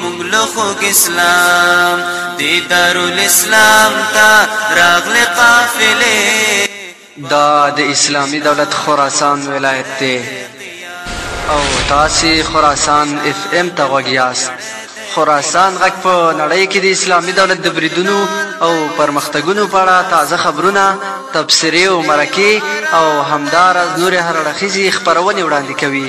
مونږ له خوږ اسلام دی دارالاسلام ته راغلې قافلې دا د اسلامي دولت خراسان ولایت دی او تاسې خراسان اف ام ته غوږ یاست خراسان غږ په نړۍ کې د اسلامي دولت د بریدونو او پرمختګونو په اړه تازه خبرونه تبصرې او مرکې او همداراز نورې هر اړخیزې خپرونې وړاندې کوي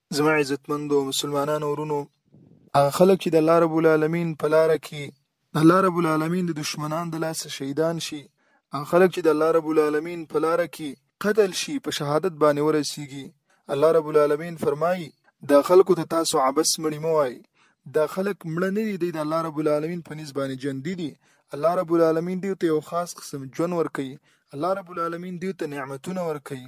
زما عزتمندو مسلمانانو ورونو هغه خلک چې د الله رب العالمین په لاره کې د الله رب العالمین د دشمنان د لاسه شهیدان شي هغه خلک چې د الله رب العالمین په لاره کې قتل شي په شهادت باندې ورسیږي الله رب العالمین فرمایي دا خلکو ته تاسو عبس مړی مو وای دا خلک مړه نه دي د الله رب العالمین په نسبت باندې ژوندي دي الله رب العالمین دوی ته یو خاص قسم ژوند ورکوي الله رب العالمین دوی ته نعمتونه ورکوي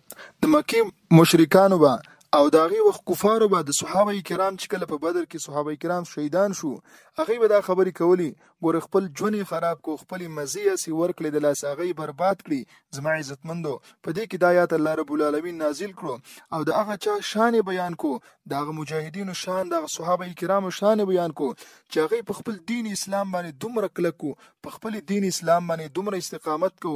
د مکې مشرکانو به او د هغې وخت کفارو به د صحابه کرام چې کله په بدر کې صحابه کرام شهیدان شو هغې به دا خبرې کولې ګوره خپل ژوند یې خراب کو خپلې مزې هسې ورکړې د لاسه هغه یې برباد کړي زما عزتمندو په دې کې دا یات الله رب العالمین نازل کړو او د هغه چا شان بیان کو د هغه مجاهدینو شان د صحابه کرامو شان بیان کو چې هغه په خپل دین اسلام باندې دومره کلکو په خپل دین اسلام باندې دومره استقامت کو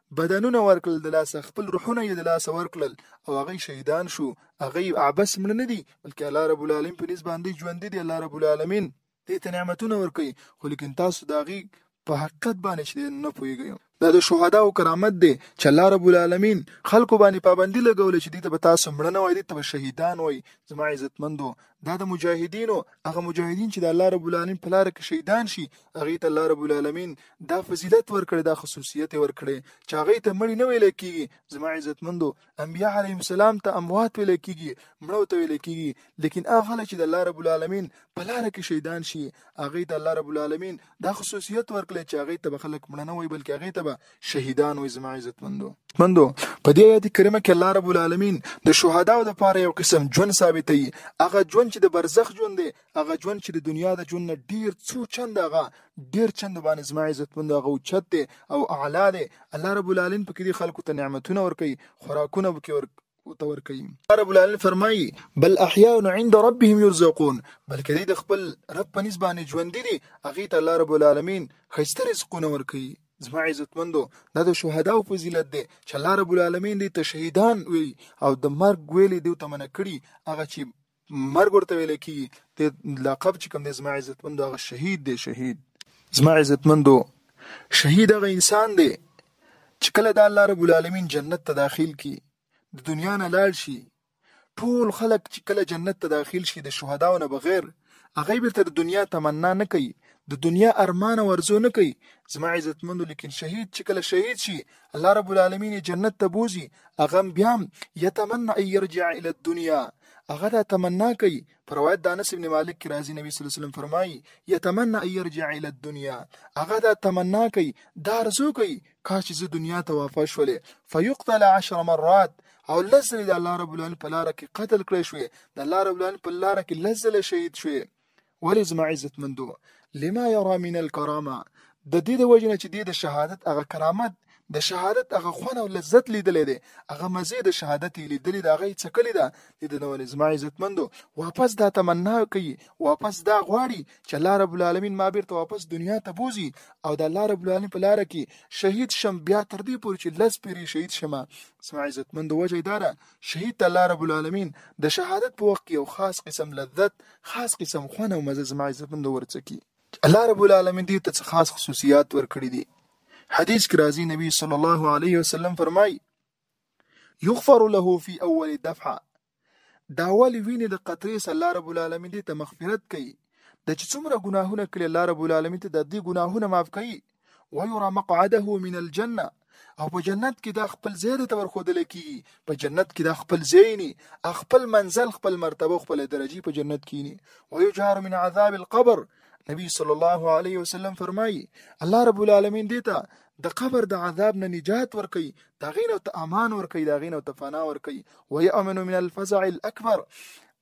بدنونه ورکړل د لاسه خپل روحونه یې د لاسه ورکړل او هغه شهیدان شو هغه عبس مړ نه دي بلکې الله رب العالمین په نسبت باندې ژوند دي الله رب العالمین دې ته نعمتونه ورکړي خو لیکن تاسو دا غي په حقیقت باندې چې نه پويږئ دا د شهدا او کرامت دی چې الله رب العالمین خلکو باندې پابندي لګولې چې دې ته به تاسو مړنه وای دې ته به شهیدان وای زما عزتمندو دا د مجاهدینو هغه مجاهدین چې د الله رب العالمین په لار کې شهیدان شي هغه ته الله رب العالمین دا فضیلت ورکړي دا خصوصیت ورکړي چې هغه ته مړی نه ویل کیږي زما عزتمندو انبیاء علیهم السلام ته اموات ویل کیږي مړو ته ویل کیږي لیکن هغه چې د الله رب العالمین په لار کې شهیدان شي هغه ته الله رب العالمین دا خصوصیت ورکړي چې هغه ته به خلک مړه نه وي بلکې هغه ته به شهیدان وي زما عزتمندو مندو په دې آیت کریمه کې الله رب العالمین د شهداو د پاره یو قسم ژوند ثابتوي هغه ژوند چې د برزخ ژوند دی هغه ژوند چې د دنیا د ژوند نه ډیر څو چند هغه ډیر چند باندې زما عزتمند هغه اوچت دی او اعلی دی الله رب العالمین په کې خلکو ته نعمتونه ورکوي خوراکونه به کې ورکوي ته ورکوي رب العالمین فرمایي بل احیاء عند ربهم يرزقون بلکې دوی د خپل رب په نسبت باندې ژوندي دي هغه ته الله رب العالمین خسته رزقونه ورکوي زما عزتمندو دا د شهداو فضیلت دی چې الله رب العالمین دې ته شهیدان وي او د مرګ ویلې دوی ته منع کړي هغه چې مرګ ورته ویل کیږي د لقب چې کوم دی زما عزتمند هغه شهید دی شهید زما عزتمندو شهید هغه انسان دی چې کله د الله رب العالمین جنت ته داخل کی د دنیا نه لاړ شي ټول خلک چې کله جنت ته داخل شي د شهداو نه بغیر هغه به تر دنیا تمنا نه کوي د دنیا ارمان ورزو نه کوي زما عزتمند لیکن شهید چې کله شهید شي الله رب العالمین جنت ته بوزي هغه بیا یتمنى ان يرجع الى الدنيا هغه دا تمنا کوي په روایت د انس ابن مالک کې راځي نبی صلی الله علیه وسلم فرمایي یتمنى ان يرجع الى الدنيا هغه دا تمنا کوي دا ارزو کوي کاش زه دنیا ته واپس شولې فیقتل 10 مرات او لزل د الله رب العالمین په لار کې قتل کړی شوې د الله رب العالمین په لار کې لزل شهید شوې ولې زما عزتمندو لما یرا من الکرامه د دې د وجنه چې د شهادت هغه کرامت د شهادت هغه خون او لذت لیدلې دی هغه مزه د شهادت لیدلې دا غي څکلې ده د نوې زما عزتمندو واپس دا تمنا کوي واپس دا غواړي چې الله رب العالمین ما بیرته واپس دنیا ته بوزي او د الله رب العالمین په لار کې شهید شم بیا تر دې پورې چې لز پیری شهید شمه زما عزتمندو وجه دارا شهید ته الله رب العالمین د شهادت په وخت کې یو خاص قسم لذت خاص قسم خوند او مزه زما عزتمند ورڅکی الله رب العالمین دې ته خاص خصوصیات ورکړي دي حدیث کې راځي نبی صلی الله علیه وسلم فرمایي یغفر له فی اول دفعه دا ول ویني د قطرې سره الله رب العالمین دې ته مغفرت کوي د چې څومره ګناهونه کړي الله رب العالمین ته د دې ګناهونه معاف کوي ويرى مقعده من الجنه او په جنت کې دا خپل ځای ته ورخودل کیږي په جنت کې دا خپل ځای ني خپل منزل خپل مرتبه خپل درجه په جنت کې ني ويجار من عذاب القبر نبی صلی الله علیه وسلم فرمایي الله رب العالمین دې ته د قبر د عذاب نه نجات ورکي دا غینو ته امان ورکي دا غینو ته فنا ورکي ويأمن من الفزع الاکبر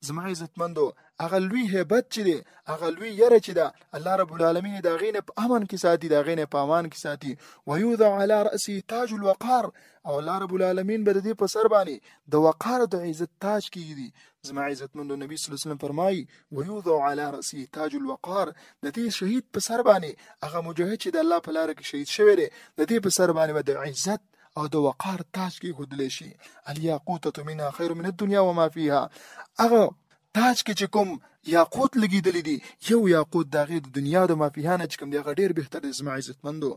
زما عزتمندو هغه لوی هیبت چې دی هغه لوی یره چې ده الله رب العالمین دا غینه په امن کې ساتي دا غینه په امان کې ساتي ويوضع على راسه تاج الوقار او الله رب العالمین به د دې په سر باندې د وقار د عزت تاج کیږي زما عزت مند نبی صلی الله علیه وسلم فرمایي ويوضع على راسه تاج الوقار د دې شهید په سر باندې هغه مجاهد چې د الله په لار کې شهید شوی دی د دې په سر باندې به د عزت او د وقار تاج کې خودلې شي الیاقوتۃ منها خیر من الدنیا وما فیها هغه تاج کې چې کوم یاقوت لګیدلې دي یو یاقوت د غیر د دنیا د مافیهانه چې کوم دی هغه ډیر بهتر دی زما عزتمندو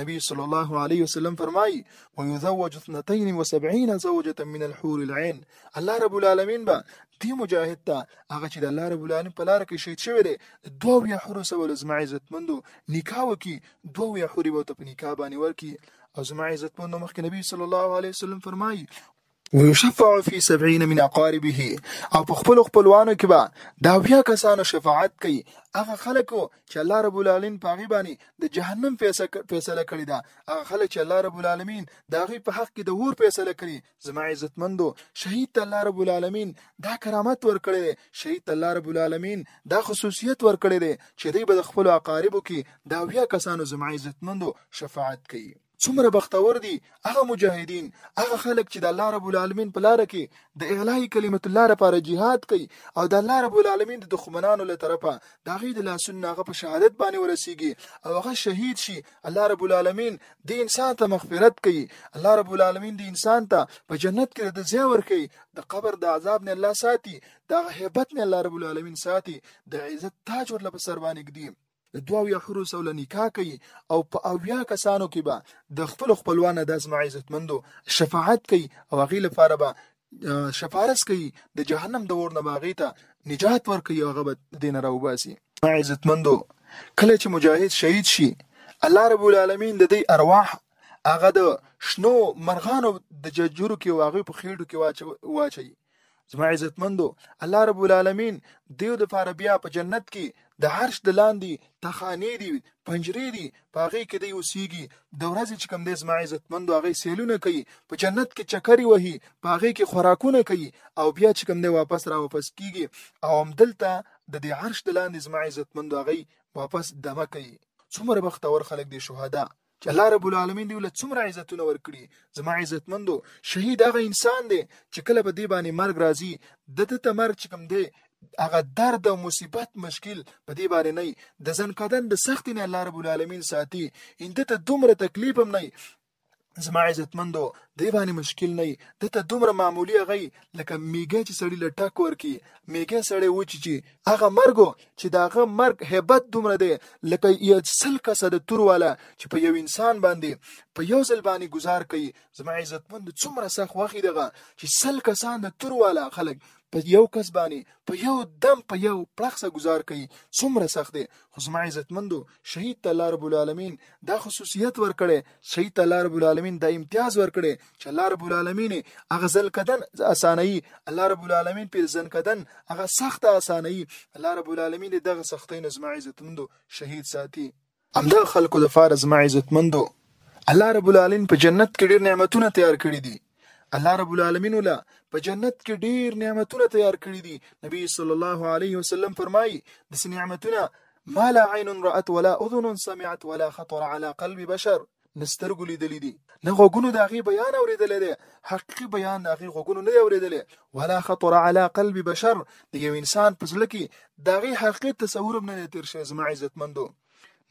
نبی صلی الله علیه وسلم فرمایي ويزوج 72 زوجه من الحور العين الله رب العالمین به دی مجاهد ته هغه چې د الله رب العالمین په لار کې شهید شوی دی دوه یا حور سره زما عزتمندو نکاح وکي دوه یا حور به ته په نکاح باندې ورکی او زما عزت مند مخکې نبی صلی الله علیه وسلم فرمایي ويشفع في سبعين من اقاربه او په خپل خپلوانو کې به دا بیا کسانو شفاعت کوي هغه خلکو چې الله رب العالمین په غي باندې د جهنم فیصله کړی دا هغه خلک چې الله رب العالمین دا غي په حق کې د ور فیصله کړی زما عزتمندو شهید ته الله رب العالمین دا کرامت ورکړی دی شهید ته الله رب العالمین دا خصوصیت ورکړی دی چې دی به د خپل اقاربو کې دا ویا کسانو زما عزتمندو شفاعت کوي څومره بختور دي هغه مجاهدین هغه خلک چې د الله رب العالمین په لار کې د اعلی کلمت الله لپاره jihad کوي او د الله رب العالمین د دښمنانو له طرفه د غي د لاسونو هغه په شهادت باندې ورسیږي او هغه شهید شي الله رب العالمین د انسان ته مغفرت کوي الله رب العالمین د انسان ته په جنت کې د ځای ورکي د قبر د عذاب نه الله ساتي د هیبت نه الله رب العالمین ساتي د عزت تاج ورله په سر باندې ږدي د دوه یا حورو سره له نکاح کوي او په اویا کسانو کې به د خپل خپلوانه د ازما عزتمندو شفاعت کوي او هغې لپاره به شفارس کوي د جهنم د اور نه باغی ته نجات ورکوي هغه به دین راوباسي عزتمندو کله چې مجاهد شهید شي الله رب العالمین د دې ارواح هغه د شنو مرغانو د ججورو کې واغې په خېټو کې واچي زما عزتمندو الله رب العالمین دیو د پاره بیا په جنت کې د عرش د لاندې تخانې دي پنجرې دي په هغه کې دی اوسېږي د ورځې چې کوم دی زما عزتمند هغه سیلونه کوي په جنت کې چکرې وهي په هغه کې خوراکونه کوي او بیا چې کوم دی واپس را واپس کیږي او هم دلته د دې عرش د لاندې زما عزتمند هغه واپس دمه کوي څومره بختور خلک دي شهدا چې الله رب العالمین دی له څومره عزتونه ورکړي زما عزتمندو شهید هغه انسان دی چې کله به دی باندې مرګ راځي د د تمر چې کوم دی هغه درد او مصیبت مشکل په دې باندې نه د ځن کدن د سخت نه الله رب العالمین ساتي اند ته دومره تکلیف هم نه زما عزتمندو دی باندې مشکل نه د ته دومره معمولی غي لکه میګه چې سړی لټک ورکی میګه سړی و چې هغه مرګ چې د هغه مرګ هیبت دومره دی لکه یو سل کسه د تور والا چې په یو انسان باندې په یو ځل باندې گزار کوي زما عزتمند څومره سخت وخی دغه چې سل کسان د تور والا خلک په یو کس باندې په یو دم په یو پړخسه گزار کوي څومره سخت دی خو زما عزتمندو شهید ته الله رب العالمین دا خصوصیت ورکړي شهید ته الله رب العالمین دا امتیاز ورکړي چې الله رب العالمین هغه ځل کدن اساني الله رب العالمین په ځن کدن هغه سخت اساني الله رب العالمین دغه سختۍ نه زما عزتمندو شهید ساتي همدا خلکو د فارز ما عزتمندو الله رب العالمین په جنت کې ډېر نعمتونه تیار کړی دي الله رب العالمین ولا په جنت کې ډیر نعمتونه تیار کړی دي نبی صلی الله علیه وسلم فرمایي د نعمتونه ما لا عین رأت ولا اذن سمعت ولا خطر على قلب بشر نسترګو لیدلې دي نه غوګونو د هغه بیان اوریدلې دي حقيقي بیان د هغه غوګونو نه اوریدلې ولا خطر على قلب بشر د یو انسان په ځل کې د هغه حقیقت تصور نه تیر شي زما عزتمندو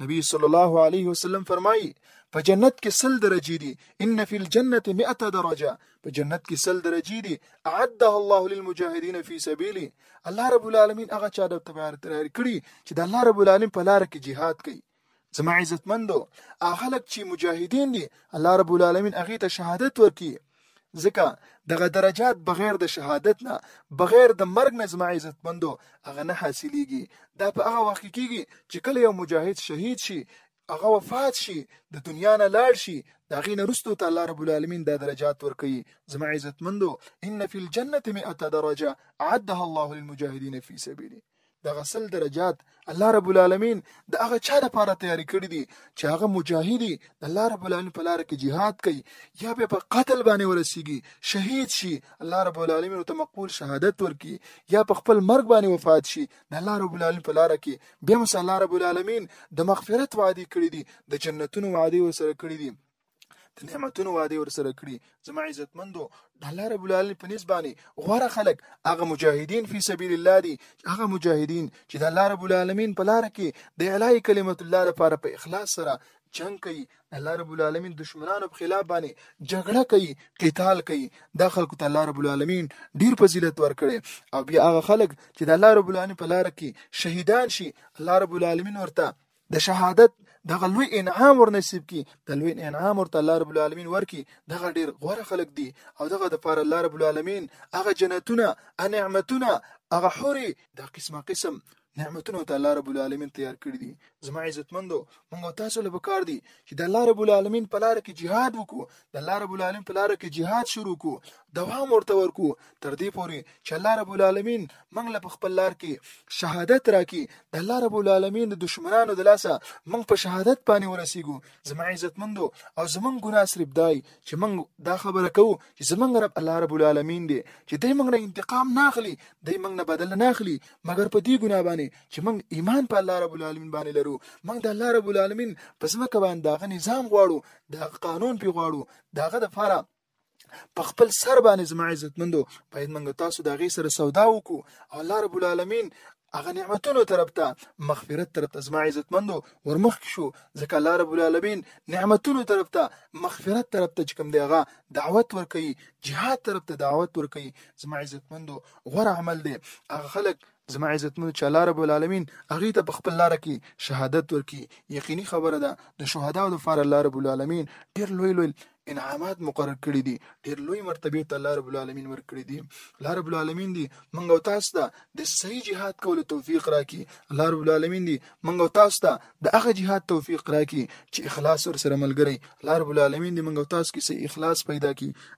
نبی صلی الله علیه وسلم فرمایي په جنت کې سل درجې دي ان فی الجنه 100 درجه په جنت کې سل درجې دي اعدها الله للمجاهدین فی سبیله الله رب العالمین هغه چا د تبار تیار کړی چې د الله رب العالمین په لار کې jihad کوي زما عزتمندو هغه لک چې مجاهدین دي الله رب العالمین هغه ته شهادت ورکړي ځکه دغه درجات بغیر د شهادت نه بغیر د مرګ نه زما عزت مندو هغه نه حاصلېږي دا په هغه وخت کې کېږي چې کله یو مجاهد شهید شي هغه وفات شي د دنیا نه لاړ شي دا غي نه رستو ته الله رب العالمین دا درجات ورکي زما عزت مندو ان فی الجنه 100 درجه عدها الله للمجاهدین فی سبیله دغه سل درجات الله رب العالمین د هغه چا لپاره تیار کړی دي چې هغه مجاهدی د الله رب العالمین په لار کې jihad کوي یا به په قتل باندې ورسیږي شهید شي الله رب العالمین ته مقبول شهادت ورکړي یا په خپل مرګ باندې وفات شي د الله رب العالمین په لار کې به مس الله رب العالمین د مغفرت وعده کړی دي د جنتونو وعده وسره کړی دي د نعمتونو وعده ورسره کړي زما عزتمندو د الله رب العالمین په نسبانه غوړه خلک هغه مجاهدین فی سبیل الله دي هغه مجاهدین چې د الله رب العالمین په لار کې د اعلی کلمت الله لپاره په اخلاص سره جنگ کوي الله رب العالمین دشمنانو په خلاف باندې جګړه کوي قتال کوي دا خلکو ته الله رب العالمین ډیر فضیلت ورکړي او بیا هغه خلک چې د الله رب العالمین په لار کې شهیدان شي الله رب العالمین ورته د شهادت دغه لوی انعام ور نصیب کی د لوی انعام ورته الله رب العالمین ورکی دغه ډیر غوره خلق دی او دغه د پاره الله رب العالمین هغه جنتونه نعمتونه هغه حوري د قسمه قسم نعمتونه ته الله رب العالمین تیار کړی دي زما عزتمندو موږ تاسو له بکار دي چې د الله رب العالمین په لار کې jihad وکړو د الله رب العالمین په لار کې jihad شروع کو دوام ورته ورکو تر دې پورې چې الله رب العالمین موږ له خپل لار کې شهادت راکې د الله رب العالمین د دشمنانو د لاسه موږ په شهادت باندې ورسیږو زما عزتمندو او زمونږ ګناه صرف دای چې موږ دا خبره کوو چې زمونږ رب الله رب العالمین دی چې دای موږ نه انتقام ناخلی دای موږ نه بدل ناخلی مګر په دې ګناه باندې چې موږ ایمان په الله رب العالمین باندې لرو موږ د الله رب العالمین په ځمکه باندې دغه نظام غواړو دا قانون پی غواړو داغه د فاره په خپل سر باندې زما عزتمندو باید موږ تاسو د غي سره سودا وکړو الله رب العالمین هغه نعمتونو طرف ته مغفرت طرف ته زما عزتمندو ورمخ شو ځکه الله رب العالمین نعمتونو طرف ته مغفرت طرف ته کوم دیغه دعوت ورکي جهاد طرف ته دعوت ورکي زما عزتمندو غوړ عمل دی هغه خلک زما عزتمنو چې الله رب العالمین هغه ته په خپل لار کې شهادت ورکي یقیني خبره ده د شهداو لپاره الله رب العالمین ډیر لوی لوی انعامات مقرر کړی دي ډیر لوی مرتبه ته الله رب العالمین ورکړي دي الله رب العالمین دی منګ او تاسو ته د صحیح جهاد کولو توفیق راکړي الله رب العالمین دی منګ او تاسو ته د هغه جهاد توفیق راکړي چې اخلاص ور سره ملګری الله رب العالمین دی منګ او تاسو کې سي اخلاص پیدا کړي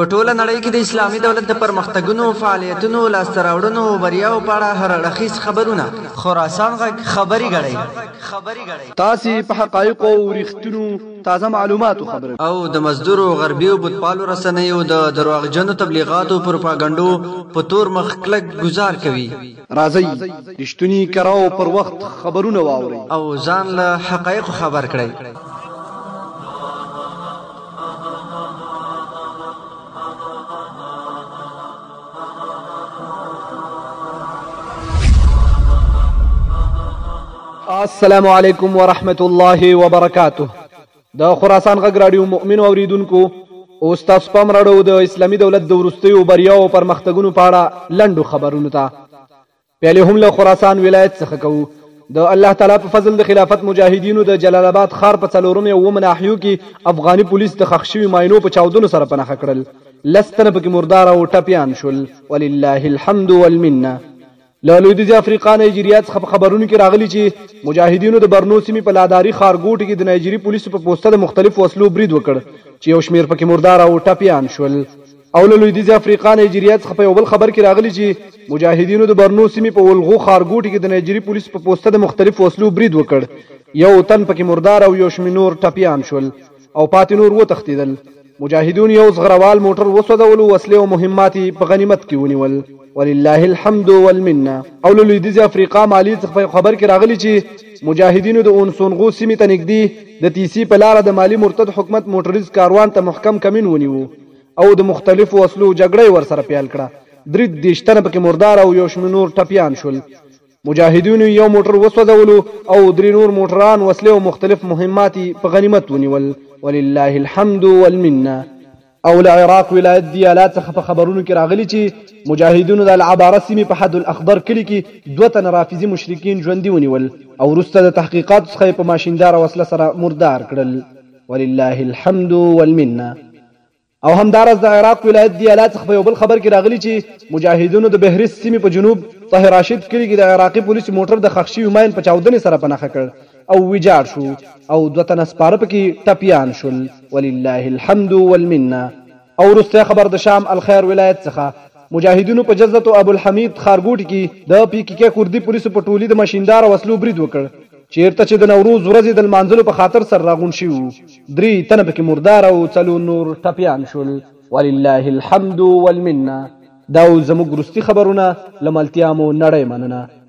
په ټوله نړۍ کې د اسلامي دولت د پرمختګونو فعالیتونو لاسته راوړنو او بریاو په اړه هر اړخیز خبرونه خراسان غږ خبري غړی تاسو په حقایقو او رښتونو تازه معلومات او خبرې او د مزدور او غربي او بتپالو رسنیو د درواغجنو تبلیغاتو او پروپاګانډو په تور مخ کلک گزار کوي راځي رښتونی کراو پر وخت خبرونه واوري او ځان له حقایق خبر کړئ السلام علیکم ورحمت الله وبرکاته د خراسان غږ رادیو مؤمن اوریدونکو او تاسو پام راړو د اسلامي دولت د ورستیو بریاو او پرمختګونو په اړه لندو خبرونو ته پیلې هم له خراسان ولایت څخه کوو د الله تعالی په فضل د خلافت مجاهدینو د جلال آباد ښار په څلورمې او مناحیو کې افغاني پولیس د خښ شوي ماینو په چاودنو سره په نخښه کړل لس تنه پکې مردار او ټپیان شول ولله الحمد والمنه له لویدیځې افریقا نایجیریا څخه په خبرونو کې راغلي چې مجاهدینو د برنو سیمې په لاداري ښارګوټي کې د نایجیري پولیسو په پوسته د مختلفو وسلو برید وکړ چې یو شمېر پکې مردار او ټپیان شول او له لویدیځې افریقا نایجیریا څخه په یو بل خبر کې راغلي چې مجاهدینو د برنو سیمې په ولغو ښارګوټي کې د نایجیري پولیسو په پوسته د مختلفو وسلو برید وکړ، یو تن پکې مردار او یوشمېر نور ټپیان شول او پاتې نور وتښتېدل. مجاهدون یو زغروال موټر وسوځولو، وسلې او مهمات یې په غنیمت کې ونیول. ولله الحمد والمنه. او له لویدیځې افریقا مالي څخه په یو خبر کې راغلي چې مجاهدینو د اونسونغو سیمې ته نږدې د تیسي په لاره د مالي مرتد حکومت موټریز کاروان ته محکم کمین ونیو. او د مختلفو وسلو جګړه یې ورسره پیل کړه. درې دېرش تنه پکې مردار او یو شمېر نور ټپیان شول. مجاهدینو یو موټر وسوځولو او درې نور موټران، وسلې او مختلف مهمات یې په غنیمت ونیول. ولله الحمد والمنه. او له عراق ولایت دیالا څخه په خبرونو کې راغلي چې مجاهدینو د العباره سیمې په حد الاخضر کلي کې دوه تنه رافضي مشرکین ژوندي ونیول او وروسته د تحقیقاتو څخه یې په ماشینداره وسله سره مردار کړل. ولله الحمد والمنه او همدارس د عراق ولایت دی اله څخه په یو بل خبر کې راغلی چې مجاهدینو د بهریس سیمې په جنوب طه راشد کلی کې د عراقي پولیسو موټر د خښ شوي ماین په چاودنې سره په نښه کړ او ویجاړ شو او دوه تنه سپاره پکې ټپیان شول ولله الحمد والمنه او وروستی خبر د شام الخیر ولایت څخه مجاهدینو په جزت ابو الحمید ښارګوټي کې د پي کې کې کردي پولیسو په ټولي د ماشینداره وسلو برید وکړ چیرته چې د نوروز ورځې د لمانځلو په خاطر سره راغونډ شوي وو درې تنه پکې مردار او څلور نور ټپیان شول ولله الحمد والمنه دا و زموږ وروستي خبرونه له ملتیا مو نړۍ مننه.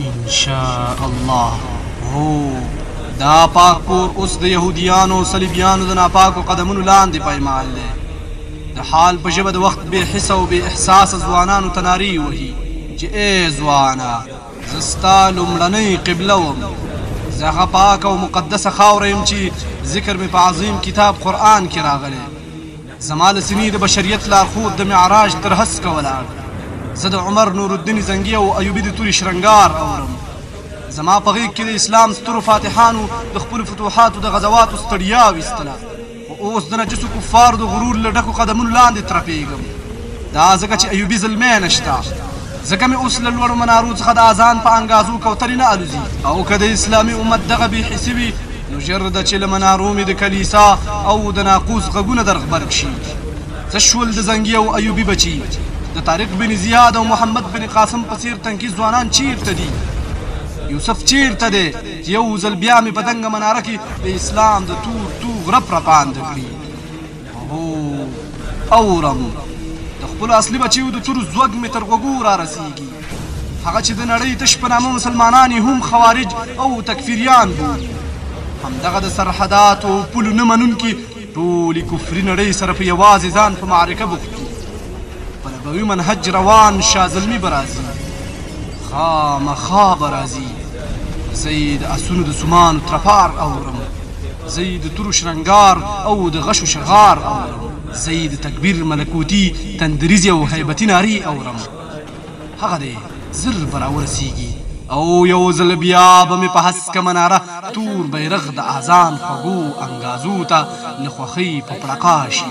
ان شاء الله هو دا پاک کور اوس د يهوديانو او صلیبيانو د ناپاکو قدمونو لاندې پایمال دی د حال په ژبه د وخت بې حس او بې احساس ځوانانو تناری وهي چې ای ځوانا زستا لومړنۍ قبله وم زه هغه پاک او مقدسه خاوره يم چې ذکر مې په عظیم کتاب قرآن کې راغلی زما له سینې د بشریت لارښود د معراج تر هسکه ولاړ دی زه د عمر نورالدین زنګي او ایوبي د توري شرنګار اورم زما په غیږ کې د اسلام سترو فاتحانو د خپلو فتوحاتو د غزواتو ستړیا ویستله خو اوس د نجسو کفارو د غرور له ډکو قدمونو لاندې ترپېږم دا ځکه چې ایوبي زلمی نشته ځکه مې اوس له لوړو منارو څخه د اذان په انګازو کوترې نه الوزي او که د اسلامي امت دغه بې حسي وي نو ژر ده چې له منارو مې د کلیسا او د ناقوس غږونه در غبرګ شي. څه شول د زنګي او ایوبي بچي؟ د طارق بن زیاد او محمد بن قاسم په څېر تنکي ځوانان چېرته دي؟ یوسف چېرته دی چې یو ځل بیا مې په دنګه مناره کې د اسلام د تور توغ رپ رپاند کړي؟ هو اورم د خپل اصلي بچیو د تور زوګ مې تر غوګو را رسیږي هغه چې د نړۍ تش په نامه مسلمانان هم خوارج او تکفیریان بولي همدغه د سرحداتو او پولو نه منونکي ټولې کفري نړۍ سره په یوازې ځان په معرکه بوخت دي په نبوي منهج روان شاه زلمي به راځي خامخا به راځي زه یې د اسونو د سومانو ترپار اورم زه یې د تورو شرنګار او د غشو شغار اورم زه یې د تکبیر ملکوتي تندریزې او هیبتي نارې اورم هغه دی زر به راورسیږي او یو ځل بیا به مې په هسکه مناره تور بیرغ د اذان خوږو انګازو ته له خوښۍ په پړقا شي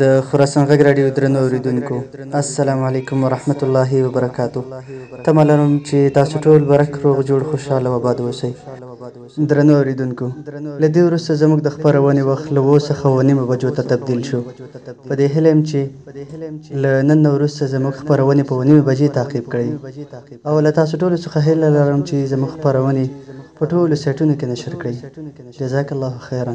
د خراسان غږ راډیو درنو اوریدونکو السلام علیکم ورحمت الله وبرکاته تمه لرم چې تاسو ټول برک روغ جوړ خوشاله وباد اوسئ درنو اوریدونکو له دې وروسته زموږ د خپرونې وخت له اوو څخه اوه نیمه بجو ته تبدیل شو په دې هیله یم چې له نن نه وروسته زموږ خپرونې په اوه نیمې بجې تعقیب کړئ او له تاسو ټولو څخه هیله لرم چې زموږ خپرونې په ټولو سایټونو کې نشر کړئ جزاک الله خیرا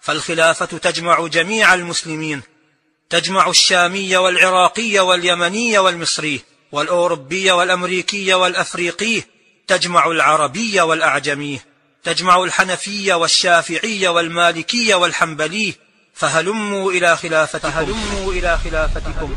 فالخلافة تجمع جميع المسلمين تجمع الشامي والعراقي واليمني والمصري والأوروبي والأمريكي والأفريقي تجمع العربي والأعجمي تجمع الحنفي والشافعي والمالكي والحنبلي فهلموا إلى خلافتكم فهلموا إلى خلافتكم